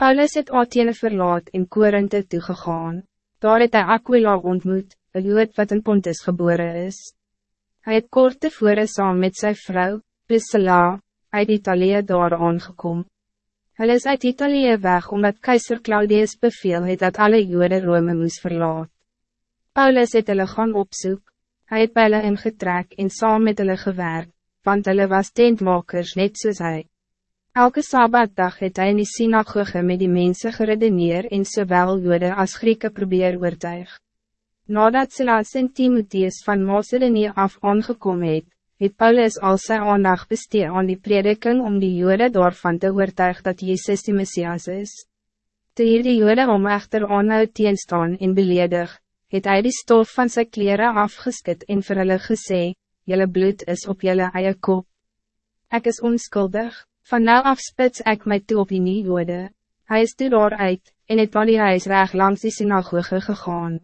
Paulus het Athene verlaat en Korinthe toegegaan. Daar het hy Aquila ontmoet, een jood wat in Pontus geboren is. Hij het kort tevore saam met zijn vrouw, Priscilla, uit Italië daar aangekom. Hulle is uit Italië weg omdat keizer Claudius beveel het dat alle jode Rome moes verlaat. Paulus het hulle gaan opzoek, hy het by hulle ingetrek en saam met hulle gewerk, want hulle was tentmakers net soos hy. Elke sabbatdag het hy in die synagoge met die mensen geredeneer en sowel jode as Grieke probeer oortuig. Nadat Silas en Timotheus van Macedonië af aangekom het, het Paulus al sy aandacht besteed aan die prediking om die jode daarvan te oortuig dat Jezus die Messias is. Toe hier die jode om echter aanhou teenstaan en beledig, het hy die stof van zijn kleren afgeskit en vir hulle gesê, Jelle bloed is op jelle eie kop. Ek is onschuldig. Van nou af spits ek my toe op die nie jode. Hy is toe daaruit, en het van die huis reg langs die synagoge gegaan.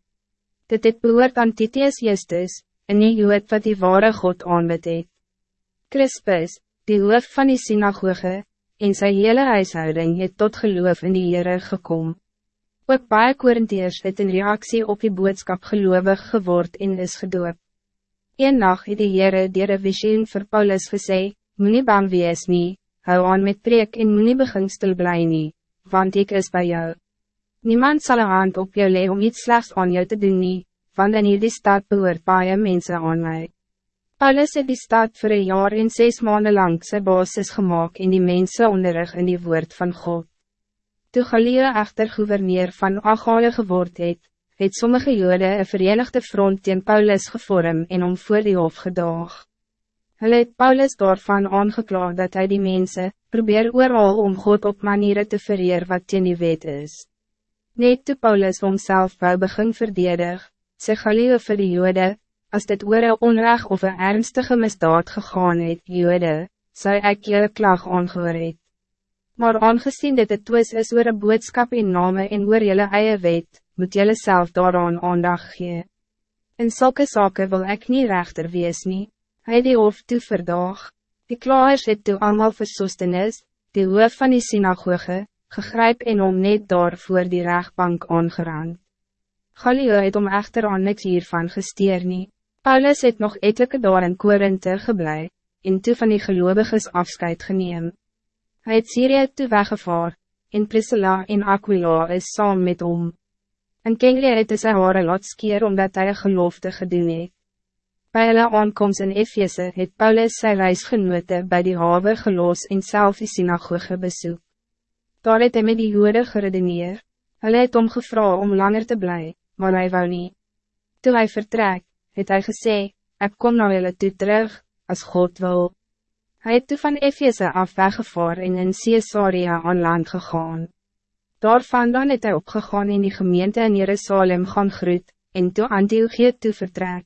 Dit het behoort aan Titius Justus, een nie jood wat die ware God aanbid het. Crispus, die hoof van die synagoge, en sy hele huishouding het tot geloof in die Heere gekom. Ook baie Korintheers het in reactie op die boodskap gelovig geword en is gedoop. Een nacht het die Heere dier een visioen vir Paulus gesê, Moet nie bang wees nie, hou aan met preek en moet nie begin bly nie, want ik is bij jou. Niemand zal een hand op jou lee om iets slechts aan jou te doen nie, want in hierdie stad behoort baie mense aan mij. Paulus het die stad voor een jaar en zes maanden lang sy basis gemaakt in die mense onderrig in die woord van God. Toe Galileo echter gouverneur van Agaia geword het, het sommige jode een verenigde front tegen Paulus gevorm en om voor die hof gedaag. Hulle het Paulus daarvan aangekla dat hij die mensen probeer ooral om God op manieren te vereer wat teen die wet is. Net toe Paulus homself wou begin verdedig, sê Galileo vir die jode, as dit oor een onrecht of een ernstige misdaad gegaan het, jode, zou ek jylle klag aangehoor het. Maar aangezien dit het twis is oor een boodskap in name en oor jylle eie wet, moet jylle self daaraan aandag gee. In zulke zaken wil ik niet rechter wees nie. Hij die hof toe verdaag, die klaars het toe allemaal versostenis, die hoof van die synagoge, gegryp en om net daar voor die rechtbank aangerand. Galileo het om echter aan niks hiervan gesteer nie. Paulus het nog etelike daar in Korinthe geblei, en toe van die geloviges afscheid geneem. Hij het Syrië toe weggevaar, en Priscilla en Aquila is saam met hom. En Kengele het sy haare laat skeer omdat hy een gelofte gedoen het. Bij hulle aankomst in Efeze het Paulus sy reisgenote bij die hawe gelos en self die synagoge besoek. Daar het hy met die jode geredeneer, hulle het om gevra om langer te blijven, maar hij wou nie. Toe hy vertrek, het hy gesê, ek kom nou julle toe terug, als God wil. Hij het toe van Efeze af weggevaar en in Caesarea aan land gegaan. Daarvandaan het hy opgegaan in die gemeente in Jerusalem gaan groet, en toe Antiochie toe vertrek.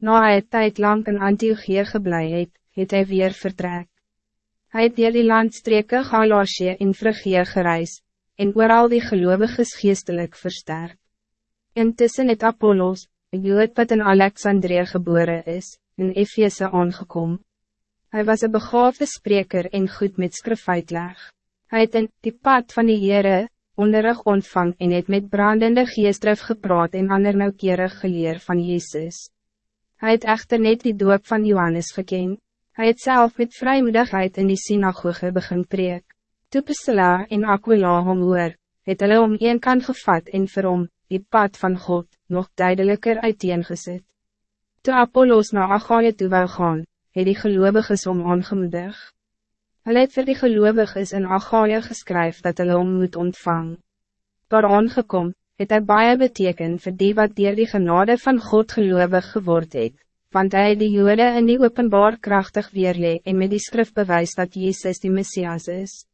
Na hy het tyd lang in Antiochie geblei het, het hy weer vertrek. Hij het dier die landstreke Galatië en Frigie gereis, en al die geloviges geestelijk versterk. Intussen het Apollos, een jood wat in Alexandrië geboren is, in Efeze aangekom. Hij was een begaafde spreker en goed met skrifuitleg. Hij het in die pad van die Heere, onderrig ontvang en het met brandende geestdrif gepraat en ander nauwkeurig geleer van Jezus. Hij het echter net die doop van Johannes gekend. Hij het zelf met vrijmoedigheid in die synagoge begin preek. Toe Priscilla en Aquila hom hoor, het hulle om een kant gevat en vir hom, die pad van God, nog duidelijker uiteengezet. Toe Apollos na Agaia toe wou gaan, het die geloviges om aangemoedig. Hulle het vir die geloviges in Agaia geskryf dat hulle om moet ontvang. Daar aangekom, het hy baie beteken vir die wat dier die genade van God geloofig geword het, want hij die jode in die openbaar krachtig weerlee en met die skrif bewys dat Jezus die Messias is.